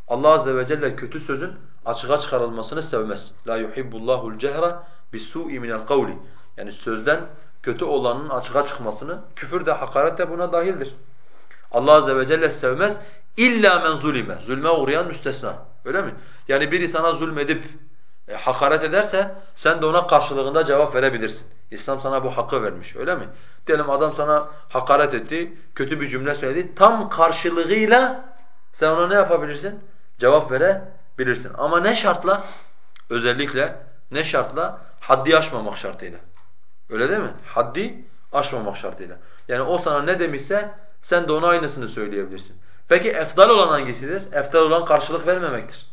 Allah azze ve celle kötü sözün açığa çıkarılmasını sevmez. "La yuhibbullahul cehre bis-su'i minel kavli." Yani sözden kötü olanın açığa çıkmasını, küfür de hakaret de buna dahildir. Allah azze ve celle sevmez illa men zulime. Zulme uğrayan müstesna. Öyle mi? Yani biri sana zulmedip e, hakaret ederse sen de ona karşılığında cevap verebilirsin. İslam sana bu hakkı vermiş. Öyle mi? Diyelim adam sana hakaret etti, kötü bir cümle söyledi. Tam karşılığıyla sen ona ne yapabilirsin? Cevap verebilirsin. Ama ne şartla? Özellikle ne şartla? Haddi aşmamak şartıyla. Öyle değil mi? Haddi aşmamak şartıyla. Yani o sana ne demişse sen de ona aynısını söyleyebilirsin. Peki efdal olan hangisidir? Efdal olan karşılık vermemektir.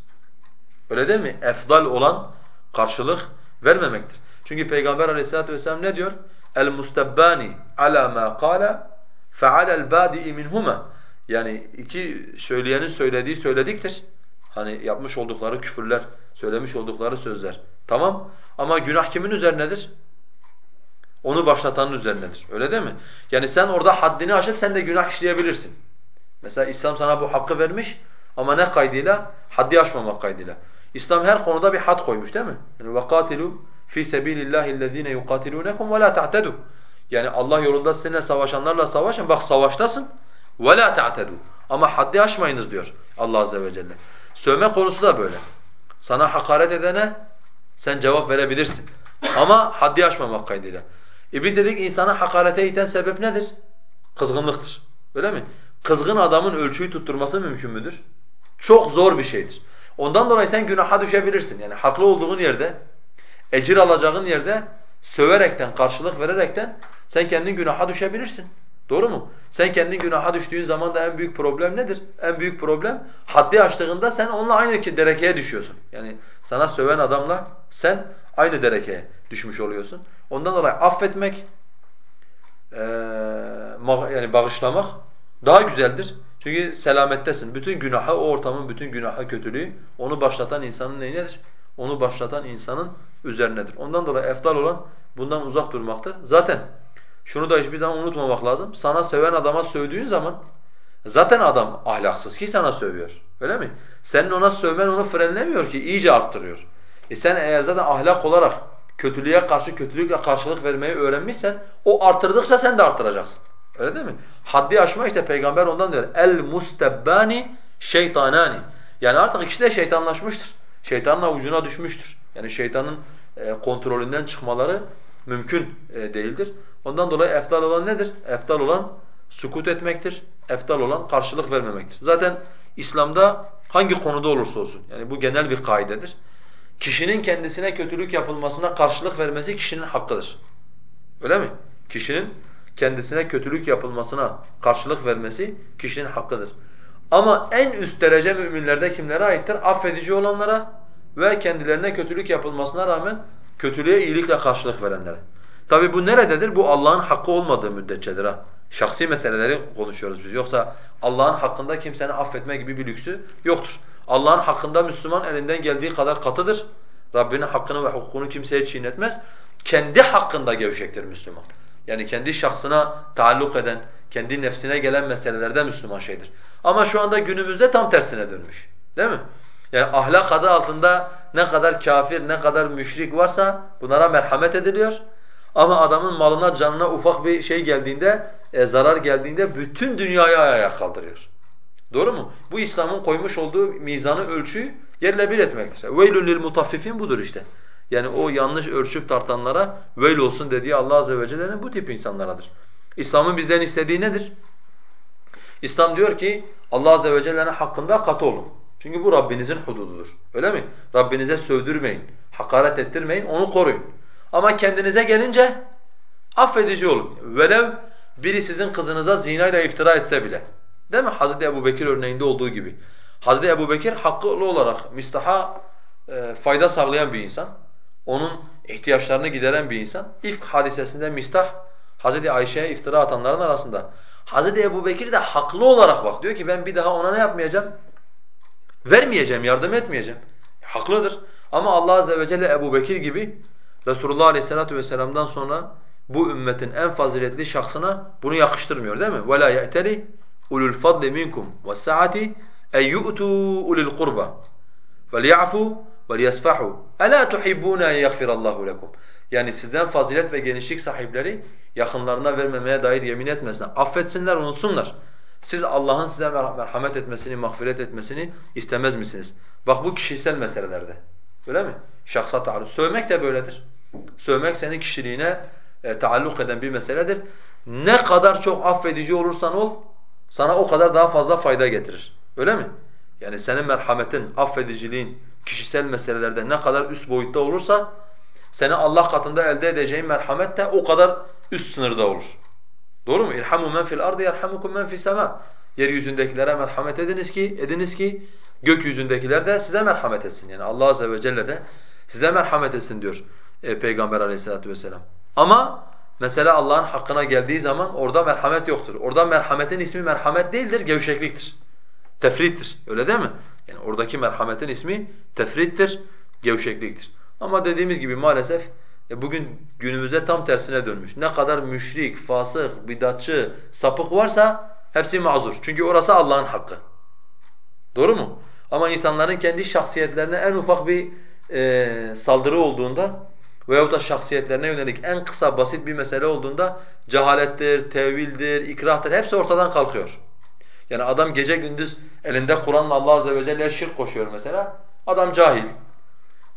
Öyle değil mi? Efdal olan karşılık vermemektir. Çünkü Peygamber Aleyhisselatü vesselam ne diyor? El mustabbani ala ma qala fe'ala el badi'i minhuma. Yani iki söyleyenin söylediği söylediktir. Hani yapmış oldukları küfürler, söylemiş oldukları sözler. Tamam ama günah kimin üzerinedir? Onu başlatanın üzerinedir. Öyle değil mi? Yani sen orada haddini aşıp sen de günah işleyebilirsin. Mesela İslam sana bu hakkı vermiş ama ne kaydıyla? Haddi aşmamak kaydıyla. İslam her konuda bir had koymuş değil mi? Yani وَقَاتِلُوا fi sabilillahillezine yuqatilunukum ve la ta'tadu. Yani Allah yolunda sizinle savaşanlarla savaşın. Bak savaştasın. Ve la ta'tadu. Ama haddi aşmayınız diyor Allah azze ve celle. Sövme konusu da böyle. Sana hakaret edene sen cevap verebilirsin. Ama haddi aşmamak kaydıyla. E biz dedik insana hakarete iten sebep nedir? Kızgınlıktır. Öyle mi? Kızgın adamın ölçüyü tutturması mümkün müdür? Çok zor bir şeydir. Ondan dolayı sen günaha düşebilirsin. Yani haklı olduğun yerde ecir alacağın yerde söverekten, karşılık vererekten sen kendin günaha düşebilirsin. Doğru mu? Sen kendin günaha düştüğün zaman da en büyük problem nedir? En büyük problem haddi aştığında sen onunla aynı derekeye düşüyorsun. Yani sana söven adamla sen aynı derekeye düşmüş oluyorsun. Ondan dolayı affetmek, yani bağışlamak daha güzeldir. Çünkü selamettesin. Bütün günahı, o ortamın bütün günahı, kötülüğü onu başlatan insanın neynedir? Onu başlatan insanın üzerinedir. Ondan dolayı efdal olan bundan uzak durmaktır. Zaten şunu da hiçbir zaman unutmamak lazım. Sana seven adama sövdüğün zaman zaten adam ahlaksız ki sana sövüyor. Öyle mi? Senin ona sövmen onu frenlemiyor ki iyice arttırıyor. E sen eğer zaten ahlak olarak kötülüğe karşı kötülükle karşılık vermeyi öğrenmişsen o artırdıkça sen de arttıracaksın. Öyle değil mi? Haddi aşma işte peygamber ondan diyor. El mustebbani şeytanani. Yani artık ikisi de şeytanlaşmıştır. Şeytanın avucuna düşmüştür. Yani şeytanın e, kontrolünden çıkmaları mümkün e, değildir. Ondan dolayı efdal olan nedir? Efdal olan sukut etmektir. Efdal olan karşılık vermemektir. Zaten İslam'da hangi konuda olursa olsun yani bu genel bir kaidedir. Kişinin kendisine kötülük yapılmasına karşılık vermesi kişinin hakkıdır. Öyle mi? Kişinin kendisine kötülük yapılmasına karşılık vermesi kişinin hakkıdır. Ama en üst derece müminlerde kimlere aittir? Affedici olanlara ve kendilerine kötülük yapılmasına rağmen kötülüğe iyilikle karşılık verenlere. Tabi bu nerededir? Bu Allah'ın hakkı olmadığı müddetçedir ha. Şahsi meseleleri konuşuyoruz biz. Yoksa Allah'ın hakkında kimsenin affetme gibi bir lüksü yoktur. Allah'ın hakkında Müslüman elinden geldiği kadar katıdır. Rabbinin hakkını ve hukukunu kimseye çiğnetmez. Kendi hakkında gevşektir Müslüman. Yani kendi şahsına taalluk eden, kendi nefsine gelen meselelerde Müslüman şeydir. Ama şu anda günümüzde tam tersine dönmüş. Değil mi? Yani ahlak adı altında ne kadar kafir, ne kadar müşrik varsa bunlara merhamet ediliyor. Ama adamın malına, canına ufak bir şey geldiğinde, e, zarar geldiğinde bütün dünyayı ayağa kaldırıyor. Doğru mu? Bu İslam'ın koymuş olduğu mizanı, ölçüyü yerle bir etmektir. وَيْلٌ لِلْمُطَفِّفِينَ budur işte. Yani o yanlış ölçüp tartanlara veil olsun dediği Allah azze ve celle'nin bu tip insanlaradır. İslam'ın bizden istediği nedir? İslam diyor ki Allah azze ve celle'nin hakkında katı olun. Çünkü bu Rabbinizin hudududur. Öyle mi? Rabbinize sövdürmeyin, hakaret ettirmeyin, onu koruyun. Ama kendinize gelince affedici olun. Velev biri sizin kızınıza zinayla iftira etse bile. Değil mi? Hazreti Ebu Bekir örneğinde olduğu gibi. Hazreti Ebu Bekir haklı olarak mistaha e, fayda sağlayan bir insan onun ihtiyaçlarını gideren bir insan. İfk hadisesinde Mistah Hazreti Ayşe'ye iftira atanların arasında. Hazreti Ebu Bekir de haklı olarak bak diyor ki ben bir daha ona ne yapmayacağım? Vermeyeceğim, yardım etmeyeceğim. Haklıdır. Ama Allah azze ve celle Ebu Bekir gibi Resulullah aleyhissalatu vesselam'dan sonra bu ümmetin en faziletli şahsına bunu yakıştırmıyor değil mi? وَلَا يَأْتَلِ ulul fadli minkum وَالسَّعَةِ اَنْ يُؤْتُوا اُلِي الْقُرْبَى وَلْيَعْفُوا وَلْيَسْفَحُوا أَلَا تُحِبُّونَ اَنْ يَغْفِرَ اللّٰهُ لَكُمْ yani sizden fazilet ve genişlik sahipleri yakınlarına vermemeye dair yemin etmesinler. Affetsinler, unutsunlar. Siz Allah'ın size merhamet etmesini, mağfiret etmesini istemez misiniz? Bak bu kişisel meselelerde. Öyle mi? Şahsa taalluk. Sövmek de böyledir. Sövmek senin kişiliğine e, taalluk eden bir meseledir. Ne kadar çok affedici olursan ol, sana o kadar daha fazla fayda getirir. Öyle mi? Yani senin merhametin, affediciliğin, kişisel meselelerde ne kadar üst boyutta olursa seni Allah katında elde edeceğin merhamet de o kadar üst sınırda olur. Doğru mu? İrhamu men fil ardı yerhamukum men fis sema. Yeryüzündekilere merhamet ediniz ki ediniz ki gökyüzündekiler de size merhamet etsin. Yani Allah azze ve celle de size merhamet etsin diyor e, Peygamber Aleyhisselatü vesselam. Ama mesela Allah'ın hakkına geldiği zaman orada merhamet yoktur. Orada merhametin ismi merhamet değildir, gevşekliktir. Tefrittir. Öyle değil mi? Yani oradaki merhametin ismi tefrittir, gevşekliktir. Ama dediğimiz gibi maalesef e bugün günümüzde tam tersine dönmüş. Ne kadar müşrik, fasık, bidatçı, sapık varsa hepsi mazur. Çünkü orası Allah'ın hakkı. Doğru mu? Ama insanların kendi şahsiyetlerine en ufak bir e, saldırı olduğunda veyahut da şahsiyetlerine yönelik en kısa basit bir mesele olduğunda cehalettir, tevildir, ikrahtır hepsi ortadan kalkıyor. Yani adam gece gündüz elinde Kur'an'la Allah azze ve celle'ye şirk koşuyor mesela. Adam cahil.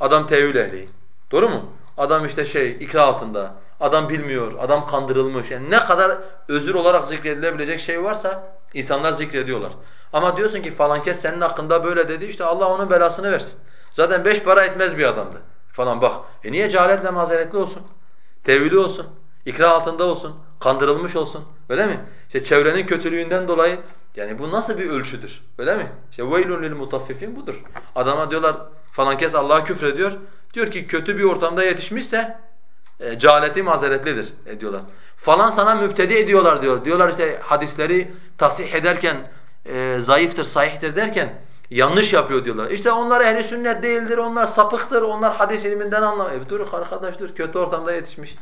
Adam tevil ehli. Doğru mu? Adam işte şey ikra altında. Adam bilmiyor, adam kandırılmış. Yani ne kadar özür olarak zikredilebilecek şey varsa İnsanlar zikrediyorlar. Ama diyorsun ki falan kes senin hakkında böyle dedi işte Allah onun belasını versin. Zaten beş para etmez bir adamdı falan bak. E niye cehaletle mazeretli olsun? Tevhili olsun, ikra altında olsun, kandırılmış olsun. Öyle mi? İşte çevrenin kötülüğünden dolayı yani bu nasıl bir ölçüdür? Öyle mi? İşte veylun lil budur. Adama diyorlar falan kes Allah'a küfrediyor. Diyor ki kötü bir ortamda yetişmişse e, cehaleti mazeretlidir e, diyorlar. Falan sana müptedi ediyorlar diyor. Diyorlar işte hadisleri tasih ederken e, zayıftır, sahihtir derken yanlış yapıyor diyorlar. İşte onlar ehli sünnet değildir, onlar sapıktır, onlar hadis ilminden anlamıyor. E, dur arkadaş dur, kötü ortamda yetişmiş.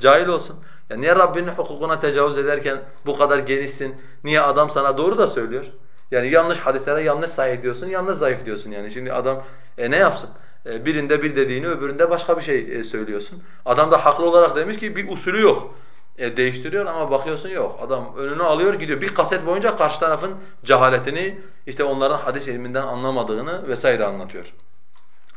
Cahil olsun. Ya niye Rabbinin hukukuna tecavüz ederken bu kadar genişsin? Niye adam sana doğru da söylüyor? Yani yanlış hadislere yanlış sahih diyorsun, yanlış zayıf diyorsun yani. Şimdi adam e, ne yapsın? E, birinde bir dediğini öbüründe başka bir şey e, söylüyorsun. Adam da haklı olarak demiş ki bir usulü yok. E, değiştiriyor ama bakıyorsun yok. Adam önünü alıyor gidiyor. Bir kaset boyunca karşı tarafın cehaletini, işte onların hadis ilminden anlamadığını vesaire anlatıyor.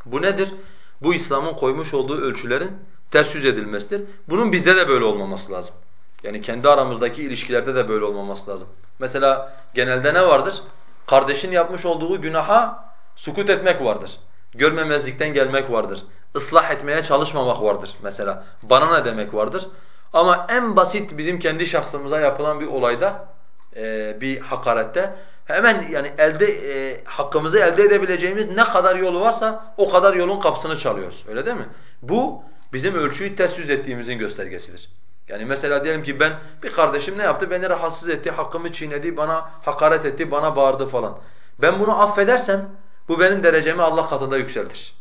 Bu nedir? Bu İslam'ın koymuş olduğu ölçülerin ters yüz edilmesidir. Bunun bizde de böyle olmaması lazım. Yani kendi aramızdaki ilişkilerde de böyle olmaması lazım. Mesela genelde ne vardır? Kardeşin yapmış olduğu günaha sukut etmek vardır. Görmemezlikten gelmek vardır. Islah etmeye çalışmamak vardır mesela. Bana ne demek vardır? Ama en basit bizim kendi şahsımıza yapılan bir olayda, e, bir hakarette hemen yani elde e, hakkımızı elde edebileceğimiz ne kadar yolu varsa o kadar yolun kapısını çalıyoruz. Öyle değil mi? Bu bizim ölçüyü ters yüz ettiğimizin göstergesidir. Yani mesela diyelim ki ben bir kardeşim ne yaptı? Beni rahatsız etti, hakkımı çiğnedi, bana hakaret etti, bana bağırdı falan. Ben bunu affedersem bu benim derecemi Allah katında yükseltir.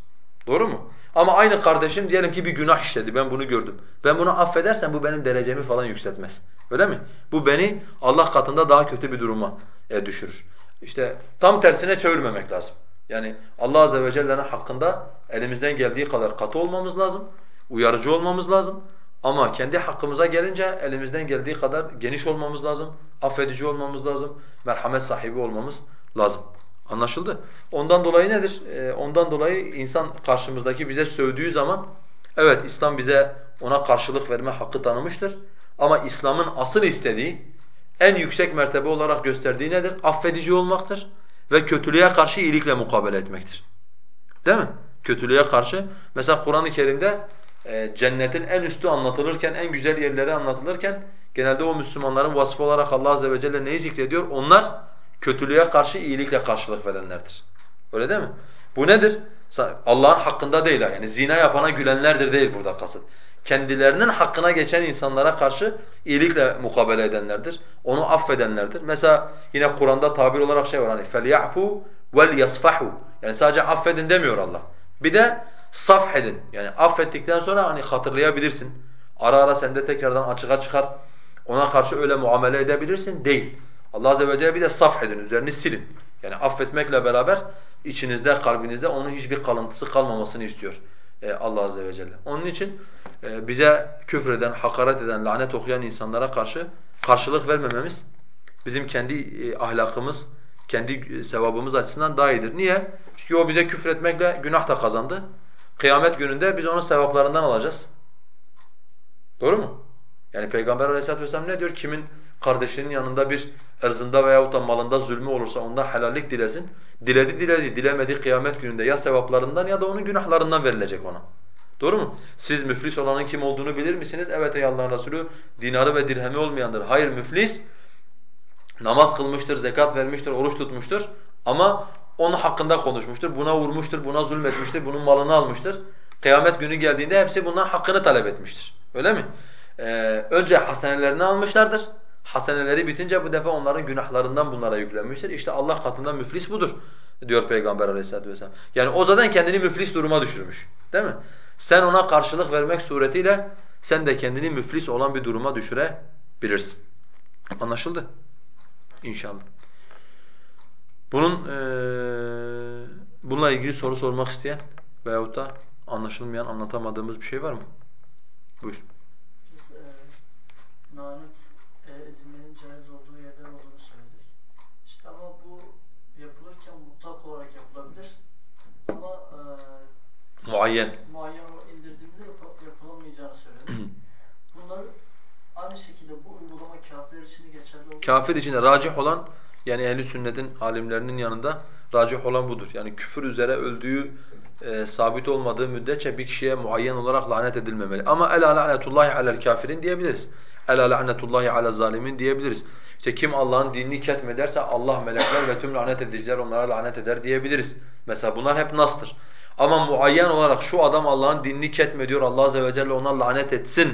Doğru mu? Ama aynı kardeşim diyelim ki bir günah işledi, ben bunu gördüm. Ben bunu affedersem bu benim derecemi falan yükseltmez. Öyle mi? Bu beni Allah katında daha kötü bir duruma e, düşürür. İşte tam tersine çevirmemek lazım. Yani Allah azze ve celle'nin hakkında elimizden geldiği kadar katı olmamız lazım. Uyarıcı olmamız lazım. Ama kendi hakkımıza gelince elimizden geldiği kadar geniş olmamız lazım. Affedici olmamız lazım. Merhamet sahibi olmamız lazım. Anlaşıldı? Ondan dolayı nedir? Ee, ondan dolayı insan karşımızdaki bize sövdüğü zaman evet İslam bize ona karşılık verme hakkı tanımıştır. Ama İslam'ın asıl istediği en yüksek mertebe olarak gösterdiği nedir? Affedici olmaktır ve kötülüğe karşı iyilikle mukabele etmektir. Değil mi? Kötülüğe karşı. Mesela Kur'an-ı Kerim'de cennetin en üstü anlatılırken, en güzel yerleri anlatılırken genelde o Müslümanların vasfı olarak Allah azze ve celle neyi zikrediyor? Onlar kötülüğe karşı iyilikle karşılık verenlerdir. Öyle değil mi? Bu nedir? Allah'ın hakkında değil yani zina yapana gülenlerdir değil burada kasıt. Kendilerinin hakkına geçen insanlara karşı iyilikle mukabele edenlerdir. Onu affedenlerdir. Mesela yine Kur'an'da tabir olarak şey var hani فَلْيَعْفُوا وَلْيَصْفَحُوا Yani sadece affedin demiyor Allah. Bir de saf edin. Yani affettikten sonra hani hatırlayabilirsin. Ara ara sende tekrardan açığa çıkar. Ona karşı öyle muamele edebilirsin. Değil. Allah azze ve celle bir de saf edin, üzerini silin. Yani affetmekle beraber içinizde, kalbinizde onun hiçbir kalıntısı kalmamasını istiyor e, Allah azze ve celle. Onun için e, bize küfreden, hakaret eden, lanet okuyan insanlara karşı karşılık vermememiz bizim kendi e, ahlakımız, kendi sevabımız açısından daha iyidir. Niye? Çünkü o bize küfretmekle günah da kazandı. Kıyamet gününde biz onun sevaplarından alacağız. Doğru mu? Yani Peygamber aleyhissalatu vesselam ne diyor? Kimin kardeşinin yanında bir erzında veya da malında zulmü olursa ondan helallik dilesin. Diledi diledi, dilemedi kıyamet gününde ya sevaplarından ya da onun günahlarından verilecek ona. Doğru mu? Siz müflis olanın kim olduğunu bilir misiniz? Evet ey Allah'ın Resulü dinarı ve dirhemi olmayandır. Hayır müflis namaz kılmıştır, zekat vermiştir, oruç tutmuştur ama onun hakkında konuşmuştur. Buna vurmuştur, buna zulmetmiştir, bunun malını almıştır. Kıyamet günü geldiğinde hepsi bundan hakkını talep etmiştir. Öyle mi? Ee, önce hasenelerini almışlardır. Haseneleri bitince bu defa onların günahlarından bunlara yüklenmiştir. İşte Allah katında müflis budur diyor Peygamber aleyhissalatu vesselam. Yani o zaten kendini müflis duruma düşürmüş. Değil mi? Sen ona karşılık vermek suretiyle sen de kendini müflis olan bir duruma düşürebilirsin. Anlaşıldı? İnşallah. Bunun e, bununla ilgili soru sormak isteyen veyahut da anlaşılmayan, anlatamadığımız bir şey var mı? Buyur. Biz e, lanet e, edilmenin caiz olduğu yerler olduğunu söyledik. İşte ama bu yapılırken mutlak olarak yapılabilir. Ama e, Muayyen. muayyen indirdiğimizde yap- yapılamayacağını söyledik. Bunlar aynı şekilde bu uygulama kağıtlar için de geçerli olduğu kafir içinde racih olan yani ehli sünnetin alimlerinin yanında racih olan budur. Yani küfür üzere öldüğü e, sabit olmadığı müddetçe bir kişiye muayyen olarak lanet edilmemeli. Ama ela la'netullahi alel kafirin diyebiliriz. Ela la'netullahi ala zalimin diyebiliriz. İşte kim Allah'ın dinini ketmederse Allah, melekler ve tüm lanet ediciler onlara lanet eder diyebiliriz. Mesela bunlar hep nastır. Ama muayyen olarak şu adam Allah'ın dinini ketmediyor, Allah azze ve celle ona lanet etsin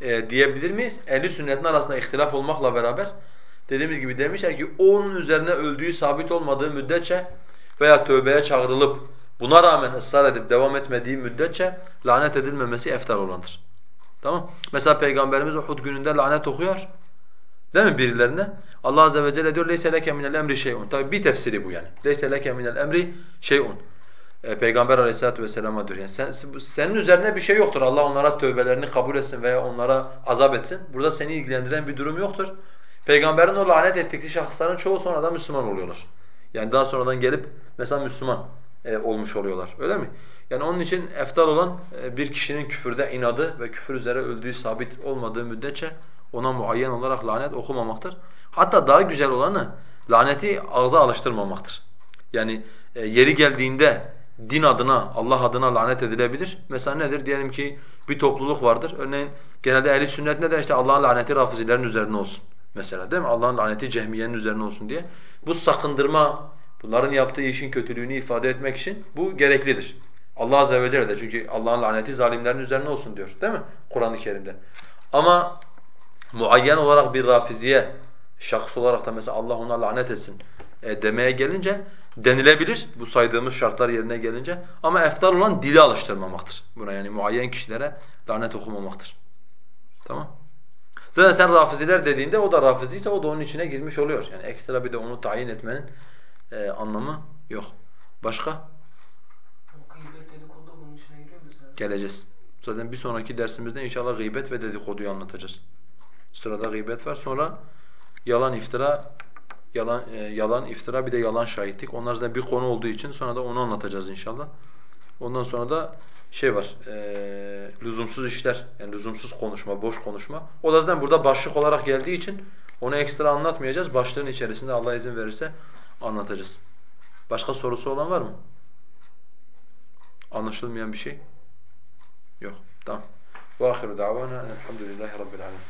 e, diyebilir miyiz? Ehli sünnetin arasında ihtilaf olmakla beraber dediğimiz gibi demişler ki onun üzerine öldüğü sabit olmadığı müddetçe veya tövbeye çağrılıp buna rağmen ısrar edip devam etmediği müddetçe lanet edilmemesi eftal olandır. Tamam? Mesela Peygamberimiz Uhud gününde lanet okuyor. Değil mi birilerine? Allah azze ve celle diyor leyse leke minel emri şey'un. Tabi bir tefsiri bu yani. Leke minel emri şey'un. E, Peygamber aleyhissalatu vesselam'a diyor. Yani sen, senin üzerine bir şey yoktur. Allah onlara tövbelerini kabul etsin veya onlara azap etsin. Burada seni ilgilendiren bir durum yoktur. Peygamberin o lanet ettiği şahısların çoğu sonradan Müslüman oluyorlar. Yani daha sonradan gelip mesela Müslüman e, olmuş oluyorlar. Öyle mi? Yani onun için eftal olan e, bir kişinin küfürde inadı ve küfür üzere öldüğü sabit olmadığı müddetçe ona muayyen olarak lanet okumamaktır. Hatta daha güzel olanı laneti ağza alıştırmamaktır. Yani e, yeri geldiğinde din adına, Allah adına lanet edilebilir. Mesela nedir? Diyelim ki bir topluluk vardır. Örneğin genelde ehli sünnet ne der? İşte Allah'ın laneti rafizilerin üzerine olsun. Mesela değil mi? Allah'ın laneti cehmiyenin üzerine olsun diye. Bu sakındırma, bunların yaptığı işin kötülüğünü ifade etmek için bu gereklidir. Allah azze ve celle de çünkü Allah'ın laneti zalimlerin üzerine olsun diyor değil mi? Kur'an-ı Kerim'de. Ama muayyen olarak bir rafiziye, şahs olarak da mesela Allah ona lanet etsin e, demeye gelince denilebilir bu saydığımız şartlar yerine gelince ama eftal olan dili alıştırmamaktır buna yani muayyen kişilere lanet okumamaktır. Tamam? Zaten sen rafiziler dediğinde o da rafiziyse o da onun içine girmiş oluyor. Yani ekstra bir de onu tayin etmenin e, anlamı yok. Başka? Gıybet dedikodu bunun içine giriyor mesela. Geleceğiz. Zaten bir sonraki dersimizde inşallah gıybet ve dedikoduyu anlatacağız. Sırada gıybet var. Sonra yalan iftira, yalan e, yalan iftira bir de yalan şahitlik. Onlar zaten bir konu olduğu için sonra da onu anlatacağız inşallah. Ondan sonra da şey var, e, lüzumsuz işler, yani lüzumsuz konuşma, boş konuşma. O da zaten burada başlık olarak geldiği için onu ekstra anlatmayacağız. Başlığın içerisinde Allah izin verirse anlatacağız. Başka sorusu olan var mı? Anlaşılmayan bir şey? Yok. Tamam. وآخر دعوانا الحمد لله رب العالمين